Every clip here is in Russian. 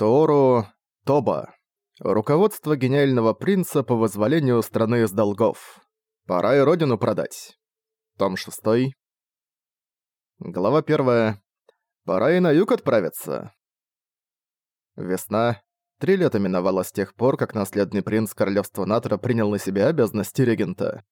Тору Тоба. Руководство гениального принца по вызволению страны из долгов. Пора и родину продать. Том 6. Глава 1. Пора и на юг отправиться. Весна. Три лета миновало с тех пор, как наследный принц королевства Натра принял на себя обязанности регента.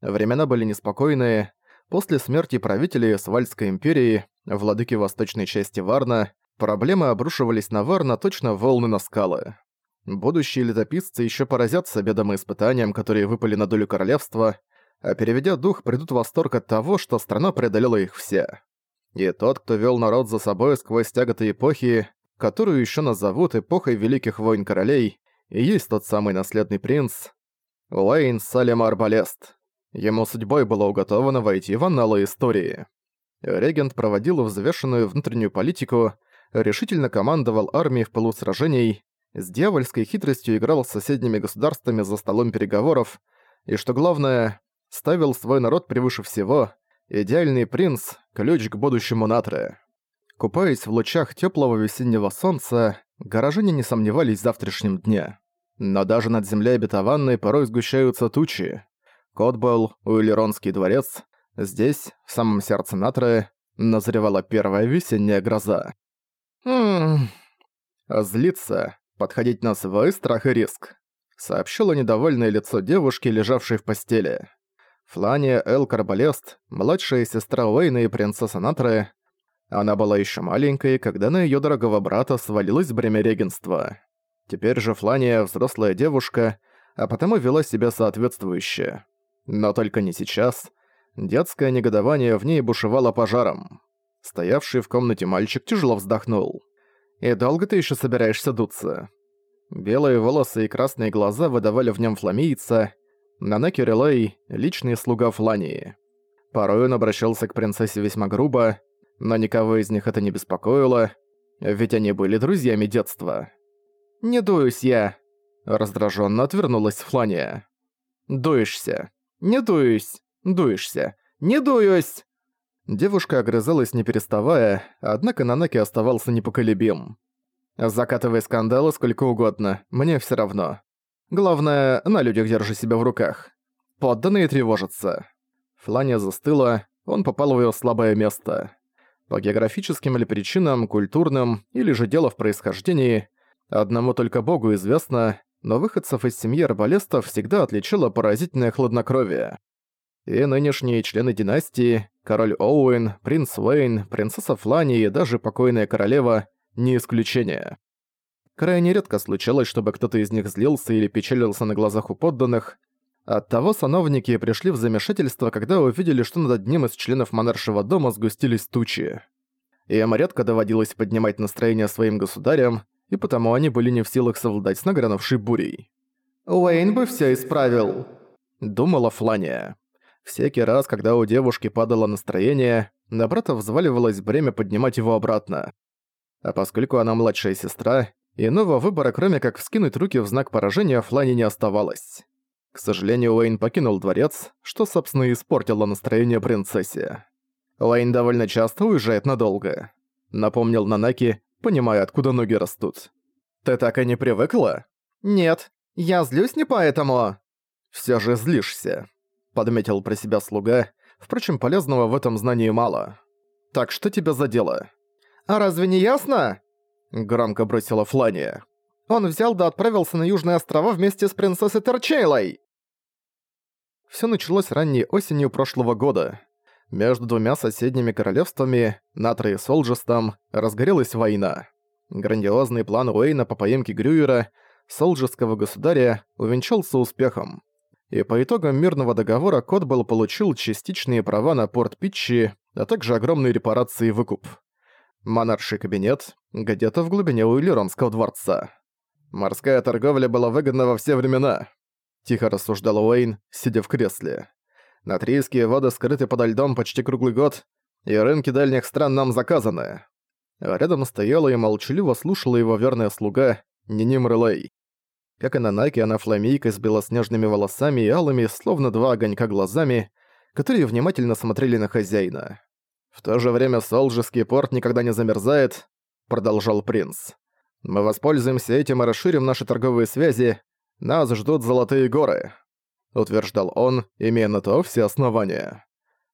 Времена были неспокойные. После смерти правителей Свальской империи, владыки восточной части Варна, проблемы обрушивались на Варна точно волны на скалы. Будущие летописцы еще поразятся бедам и испытаниям, которые выпали на долю королевства, а переведя дух, придут в восторг от того, что страна преодолела их все. И тот, кто вел народ за собой сквозь тяготы эпохи, которую еще назовут эпохой Великих Войн Королей, и есть тот самый наследный принц Уэйн Салем Арбалест. Ему судьбой было уготовано войти в анналы истории. Регент проводил взвешенную внутреннюю политику, решительно командовал армией в полусражений, с дьявольской хитростью играл с соседними государствами за столом переговоров, и, что главное, ставил свой народ превыше всего, идеальный принц – ключ к будущему Натры. Купаясь в лучах теплого весеннего солнца, горожане не сомневались в завтрашнем дне. Но даже над землей обетованной порой сгущаются тучи. Котбелл, Уиллеронский дворец, здесь, в самом сердце Натры, назревала первая весенняя гроза. Злиться, подходить на свой страх и риск», — сообщило недовольное лицо девушки, лежавшей в постели. Флания Эл Карбалест, младшая сестра Уэйна и принцесса Натры. Она была еще маленькой, когда на ее дорогого брата свалилось бремя регенства. Теперь же Флания взрослая девушка, а потому вела себя соответствующе. Но только не сейчас. Детское негодование в ней бушевало пожаром. Стоявший в комнате мальчик тяжело вздохнул. «И долго ты еще собираешься дуться?» Белые волосы и красные глаза выдавали в нем фламийца. Нанаки Релей — личный слуга Флании. Порой он обращался к принцессе весьма грубо, но никого из них это не беспокоило, ведь они были друзьями детства. «Не дуюсь я», — раздраженно отвернулась Флания. «Дуешься. Не дуюсь. Дуешься. Не дуюсь!» Девушка огрызалась не переставая, однако Нанаки оставался непоколебим. «Закатывай скандалы сколько угодно, мне все равно. Главное, на людях держи себя в руках. Подданные тревожатся». Флания застыла, он попал в её слабое место. По географическим или причинам, культурным, или же дело в происхождении, одному только богу известно, но выходцев из семьи арбалестов всегда отличило поразительное хладнокровие. И нынешние члены династии, король Оуэн, принц Уэйн, принцесса Флани и даже покойная королева – не исключение. Крайне редко случалось, чтобы кто-то из них злился или печалился на глазах у подданных. Оттого сановники пришли в замешательство, когда увидели, что над одним из членов монаршего дома сгустились тучи. Им редко доводилось поднимать настроение своим государям, и потому они были не в силах совладать с нагрянувшей бурей. «Уэйн бы все исправил», — думала Флания. Всякий раз, когда у девушки падало настроение, на брата взваливалось бремя поднимать его обратно. А поскольку она младшая сестра, иного выбора, кроме как вскинуть руки в знак поражения, Флане не оставалось. К сожалению, Уэйн покинул дворец, что, собственно, испортило настроение принцессе. Уэйн довольно часто уезжает надолго. Напомнил Нанаки, понимая, откуда ноги растут. «Ты так и не привыкла?» «Нет, я злюсь не поэтому». «Всё же злишься», подметил про себя слуга, впрочем, полезного в этом знании мало. «Так что тебя задело?» «А разве не ясно?» Громко бросила Флания. «Он взял да отправился на Южные острова вместе с принцессой Торчейлой!» Всё началось ранней осенью прошлого года. Между двумя соседними королевствами, Натро и Солджестом, разгорелась война. Грандиозный план Уэйна по поимке Грюера, солджеского государя, увенчался успехом и по итогам мирного договора Котбелл получил частичные права на порт Питчи, а также огромные репарации и выкуп. Монарший кабинет где-то в глубине Уиллеронского дворца. Морская торговля была выгодна во все времена, тихо рассуждал Уэйн, сидя в кресле. Натрийские воды скрыты подо льдом почти круглый год, и рынки дальних стран нам заказаны. рядом стояла и молчаливо слушала его верная слуга Ниним Релей. Как и на Наке, она фламейка с белоснежными волосами и алыми, словно два огонька глазами, которые внимательно смотрели на хозяина. «В то же время Солжеский порт никогда не замерзает», — продолжал принц. Мы воспользуемся этим и расширим наши торговые связи. Нас ждут золотые горы», — утверждал он, имея на то все основания.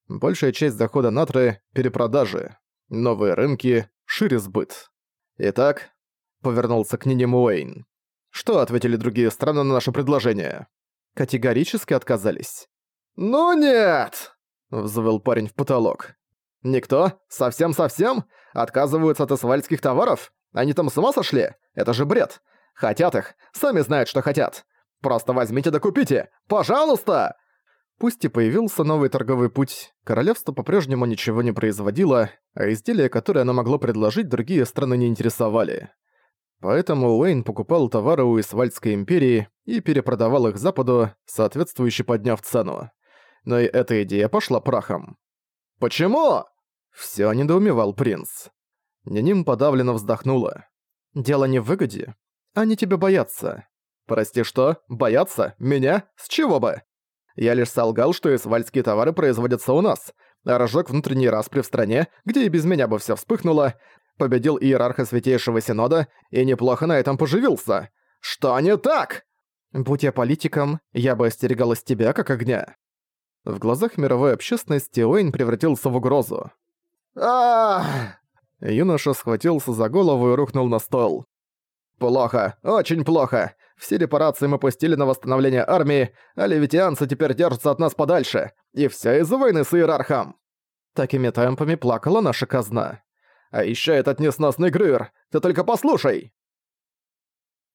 Большая часть дохода Натры — перепродажи. Новые рынки, шире сбыт. «Итак», — повернулся к Нине Уэйн, — «что ответили другие страны на наше предложение?» «Категорически отказались». «Ну нет!» — взвыл парень в потолок. «Никто? Совсем-совсем? Отказываются от асфальтских товаров? Они там с ума сошли? Это же бред! Хотят их, сами знают, что хотят! Просто возьмите да купите! Пожалуйста!» Пусть и появился новый торговый путь, королевство по-прежнему ничего не производило, а изделия, которые оно могло предложить, другие страны не интересовали. Поэтому Уэйн покупал товары у Исвальдской империи и перепродавал их Западу, соответствующе подняв цену. Но и эта идея пошла прахом. «Почему?» Всё недоумевал принц. Ниним подавленно вздохнула. «Дело не в выгоде. Они тебя боятся». «Прости, что? Боятся? Меня? С чего бы?» Я лишь солгал, что исвальдские товары производятся у нас, а разжег внутренний распри в стране, где и без меня бы всё вспыхнуло, победил иерарха Святейшего Синода и неплохо на этом поживился. Что не так? Будь я политиком, я бы остерегалась тебя как огня. В глазах мировой общественности Уэйн превратился в угрозу. а Юноша схватился за голову и рухнул на стол. «Плохо, очень плохо. Все репарации мы пустили на восстановление армии, а левитианцы теперь держатся от нас подальше. И все из-за войны с иерархом». Такими темпами плакала наша казна. А еще этот несносный Грюер. Ты только послушай!»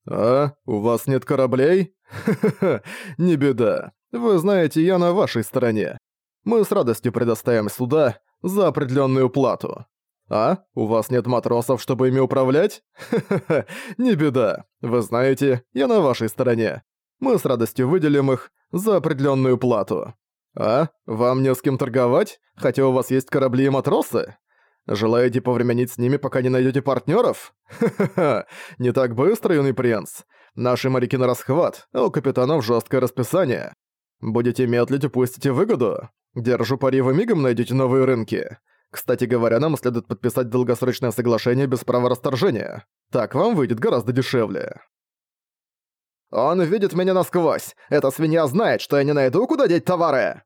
«А, у вас нет кораблей? Ха-ха-ха, не беда. Вы знаете, я на вашей стороне. Мы с радостью предоставим суда за определенную плату. А, у вас нет матросов, чтобы ими управлять? Ха-ха-ха, не беда. Вы знаете, я на вашей стороне. Мы с радостью выделим их за определенную плату. А, вам не с кем торговать, хотя у вас есть корабли и матросы? Желаете повременить с ними, пока не найдете партнеров? Ха-ха-ха, не так быстро, юный принц. Наши моряки на расхват, а у капитанов жесткое расписание. Будете медлить, упустите выгоду. Держу пари, вы мигом найдете новые рынки. Кстати говоря, нам следует подписать долгосрочное соглашение без права расторжения. Так вам выйдет гораздо дешевле. Он видит меня насквозь. Эта свинья знает, что я не найду, куда деть товары.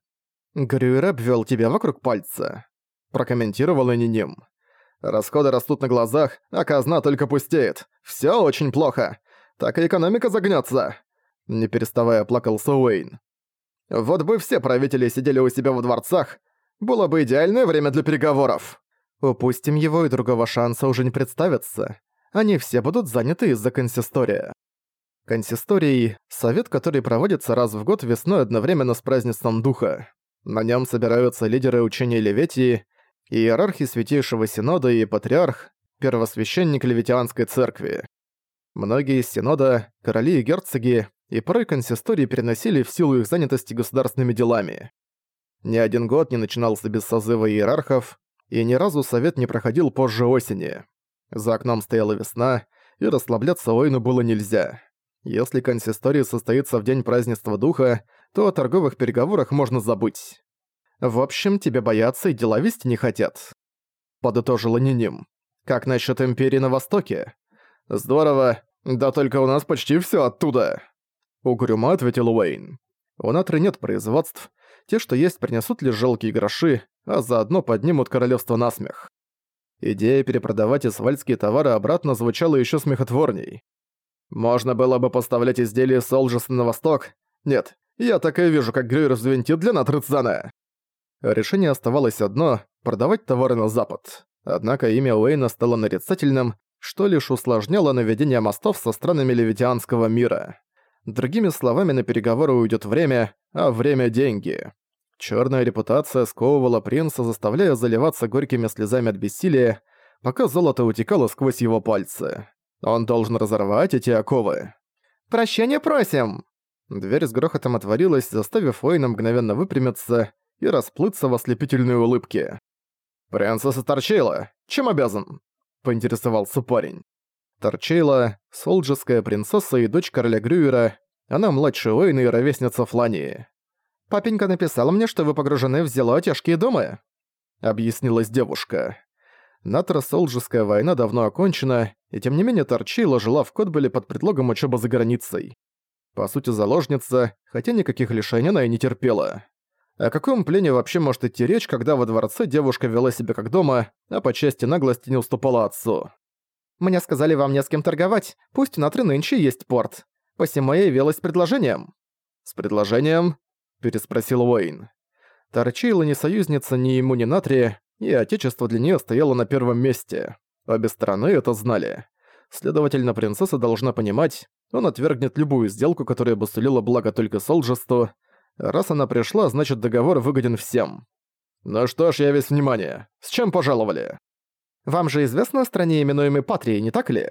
Грюер обвел тебя вокруг пальца. Прокомментировал Эниним. Расходы растут на глазах, а казна только пустеет. Всё очень плохо. Так и экономика загнётся. Не переставая плакал Суэйн. Вот бы все правители сидели у себя во дворцах, было бы идеальное время для переговоров. Упустим его, и другого шанса уже не представится. Они все будут заняты из-за консистория. Консисторий – совет, который проводится раз в год весной одновременно с празднеством Духа. На нем собираются лидеры учения Леветии, иерархи Святейшего Синода и Патриарх, первосвященник Левитианской церкви. Многие из Синода, короли и герцоги, и порой консистории переносили в силу их занятости государственными делами. Ни один год не начинался без созыва иерархов, и ни разу совет не проходил позже осени. За окном стояла весна, и расслабляться Ойну было нельзя. Если консистория состоится в день празднества духа, то о торговых переговорах можно забыть. В общем, тебя боятся и дела вести не хотят. Подытожила Ниним. Как насчет Империи на Востоке? Здорово, да только у нас почти все оттуда. Угрюмо ответил Уэйн. У Натры нет производств, те, что есть, принесут лишь жалкие гроши, а заодно поднимут королевство на смех. Идея перепродавать исвальдские товары обратно звучала еще смехотворней. Можно было бы поставлять изделия Солджеса на восток. Нет, я так и вижу, как Грюер взвинтит для Натрыцана. Решение оставалось одно – продавать товары на запад. Однако имя Уэйна стало нарицательным, что лишь усложняло наведение мостов со странами Левитианского мира. Другими словами, на переговоры уйдет время, а время – деньги. Черная репутация сковывала принца, заставляя заливаться горькими слезами от бессилия, пока золото утекало сквозь его пальцы. Он должен разорвать эти оковы. «Прощения просим!» Дверь с грохотом отворилась, заставив Уэйна мгновенно выпрямиться и расплыться в ослепительной улыбке. «Принцесса Торчейла, чем обязан?» – поинтересовался парень. Торчейла – солджеская принцесса и дочь короля Грюера, она младше Уэйна и ровесница Флании. «Папенька написала мне, что вы погружены в зело тяжкие думы», — объяснилась девушка. Натро-солджеская война давно окончена, и тем не менее Торчейла жила в Котбеле под предлогом учебы за границей. По сути, заложница, хотя никаких лишений она и не терпела. О каком плене вообще может идти речь, когда во дворце девушка вела себя как дома, а по части наглости не уступала отцу? «Мне сказали вам не с кем торговать, пусть у Натры нынче есть порт. Посему я явилась с предложением». «С предложением?» – переспросил Уэйн. Торчейла ни союзница, ни ему, ни Натрия, и отечество для нее стояло на первом месте. Обе стороны это знали. Следовательно, принцесса должна понимать, он отвергнет любую сделку, которая бы сулила благо только Солджесту. Раз она пришла, значит договор выгоден всем. Ну что ж, я весь внимание. С чем пожаловали? Вам же известно о стране, именуемой Патрией, не так ли?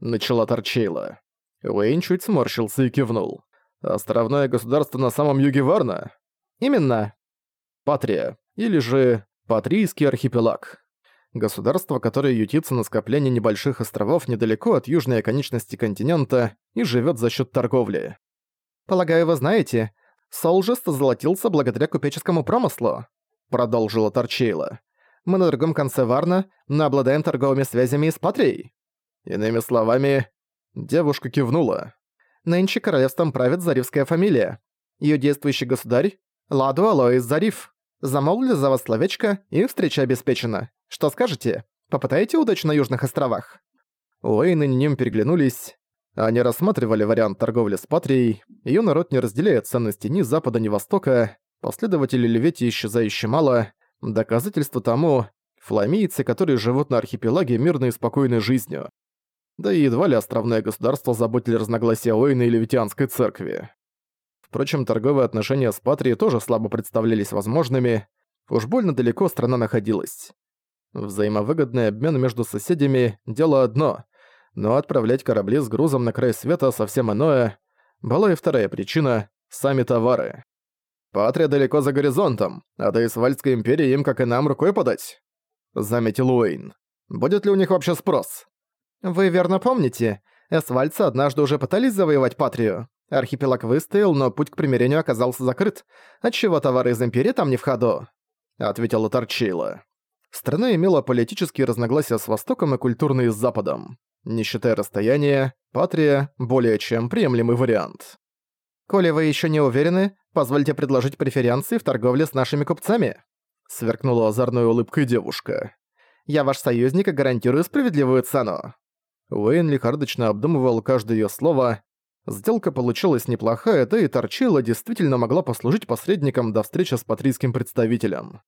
Начала Торчейла. Уэйн чуть сморщился и кивнул. Островное государство на самом юге Варна? Именно. Патрия. Или же Патрийский архипелаг. Государство, которое ютится на скоплении небольших островов недалеко от южной оконечности континента и живет за счет торговли. «Полагаю, вы знаете, Солжест золотился благодаря купеческому промыслу», продолжила Торчейла. «Мы на другом конце Варна, но обладаем торговыми связями с Патрией». Иными словами, девушка кивнула. Нынче королевством правит заривская фамилия. Ее действующий государь — Ладу Алоис Зариф. Замолвили за вас словечко, и встреча обеспечена. Что скажете? Попытаете удачу на Южных островах?» Уэйн и Ним переглянулись. Они рассматривали вариант торговли с Патрией. Её народ не разделяет ценности ни Запада, ни Востока. Последователей Левети исчезающе мало. Доказательство тому – фламийцы, которые живут на архипелаге мирной и спокойной жизнью. Да и едва ли островное государство заботили разногласия Уэйна и Левитианской церкви. Впрочем, торговые отношения с Патрией тоже слабо представлялись возможными. Уж больно далеко страна находилась. Взаимовыгодный обмен между соседями – дело одно, но отправлять корабли с грузом на край света – совсем иное. Была и вторая причина – сами товары. «Патрия далеко за горизонтом, а до Исвальдской империи им, как и нам, рукой подать», – заметил Уэйн. «Будет ли у них вообще спрос?» «Вы верно помните, эсвальдцы однажды уже пытались завоевать Патрию. Архипелаг выстоял, но путь к примирению оказался закрыт, отчего товары из империи там не в ходу», — ответила Торчейла. Страна имела политические разногласия с Востоком и культурные с Западом. Не считая расстояния, Патрия – более чем приемлемый вариант. «Коли вы еще не уверены, позвольте предложить преференции в торговле с нашими купцами», – сверкнула озорной улыбкой девушка. «Я ваш союзник и гарантирую справедливую цену». Уэйн лихардочно обдумывал каждое её слово. Сделка получилась неплохая, да и Торчила действительно могла послужить посредником до встречи с патрийским представителем.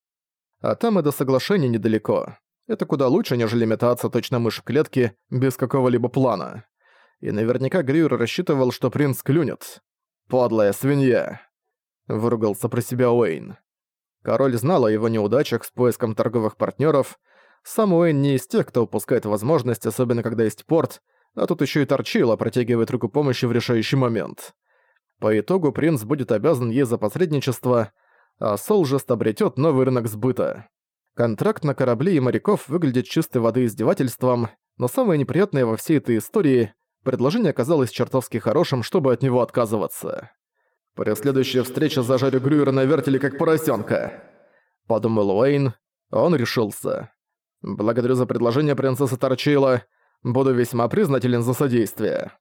А там и до соглашения недалеко. Это куда лучше, нежели метаться точно мышь в клетке без какого-либо плана. И наверняка Гриур рассчитывал, что принц клюнет. «Подлая свинья!» – выругался про себя Уэйн. Король знал о его неудачах с поиском торговых партнеров. Сам Уэйн не из тех, кто упускает возможность, особенно когда есть порт, а тут еще и торчила, протягивает руку помощи в решающий момент. По итогу принц будет обязан ей за посредничество – а Солжест обретет новый рынок сбыта. Контракт на корабли и моряков выглядит чистой воды издевательством, но самое неприятное во всей этой истории – предложение оказалось чертовски хорошим, чтобы от него отказываться. «При следующей встрече зажарю Грюера на вертеле как поросенка», – подумал Уэйн. Он решился. «Благодарю за предложение принцессы Торчила. Буду весьма признателен за содействие».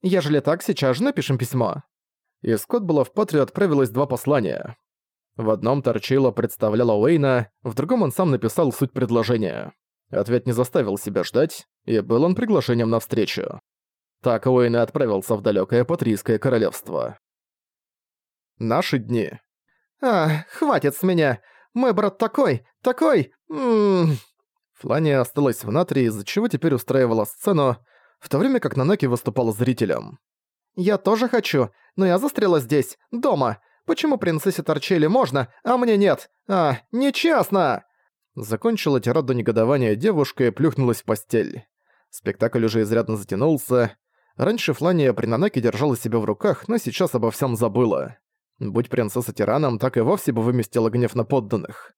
«Ежели так, сейчас же напишем письмо». Из Котбула в Патрию отправилось два послания. В одном Торчило представляла Уэйна, в другом он сам написал суть предложения. Ответ не заставил себя ждать, и был он приглашением на встречу. Так Уэйн и отправился в далёкое Патрийское королевство. Наши дни. «А, хватит с меня! Мой брат такой, такой! Ммм...» Флания осталась в Натрии, из-за чего теперь устраивала сцену, в то время как Нанаки выступал зрителем. «Я тоже хочу, но я застряла здесь, дома. Почему принцессе Торчели можно, а мне нет? А, нечестно!» Закончила тираду негодования девушка и плюхнулась в постель. Спектакль уже изрядно затянулся. Раньше Флания при Нанаке держала себя в руках, но сейчас обо всем забыла. Будь принцесса тираном, так и вовсе бы выместила гнев на подданных.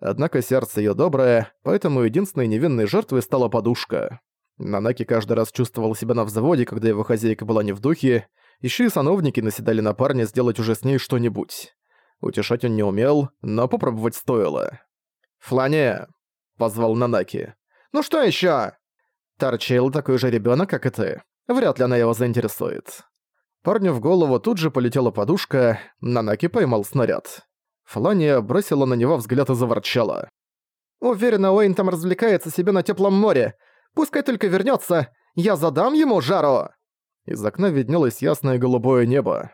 Однако сердце ее доброе, поэтому единственной невинной жертвой стала подушка. Нанаки каждый раз чувствовал себя на взводе, когда его хозяйка была не в духе, еще и сановники наседали на парня сделать уже с ней что-нибудь. Утешать он не умел, но попробовать стоило. «Флане!» — позвал Нанаки. «Ну что еще? Торчейл такой же ребенок, как и ты. Вряд ли она его заинтересует. Парню в голову тут же полетела подушка, Нанаки поймал снаряд. Флания бросила на него взгляд и заворчала. «Уверена, Уэйн там развлекается себе на теплом море. Пускай только вернется, я задам ему жару!» Из окна виднелось ясное голубое небо.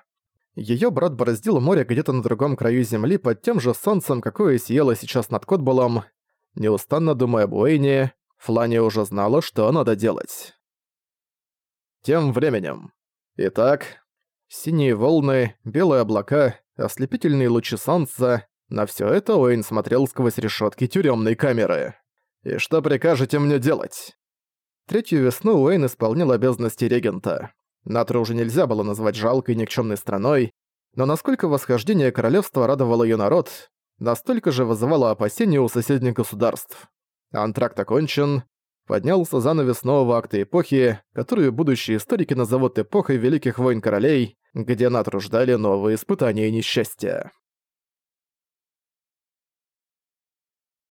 Её брат бороздил море где-то на другом краю земли под тем же солнцем, какое сияло сейчас над Котболом. Неустанно думая об Уэйне, Флания уже знала, что надо делать. Тем временем. Итак, синие волны, белые облака, ослепительные лучи солнца. На всё это Уэйн смотрел сквозь решётки тюрёмной камеры. «И что прикажете мне делать?» Третью весну Уэйн исполнил обязанности регента. Натру уже нельзя было назвать жалкой и никчёмной страной, но насколько восхождение королевства радовало её народ, настолько же вызывало опасения у соседних государств. Антракт окончен, поднялся занавес нового акта эпохи, которую будущие историки назовут эпохой Великих войн королей, где натруждали новые испытания и несчастья.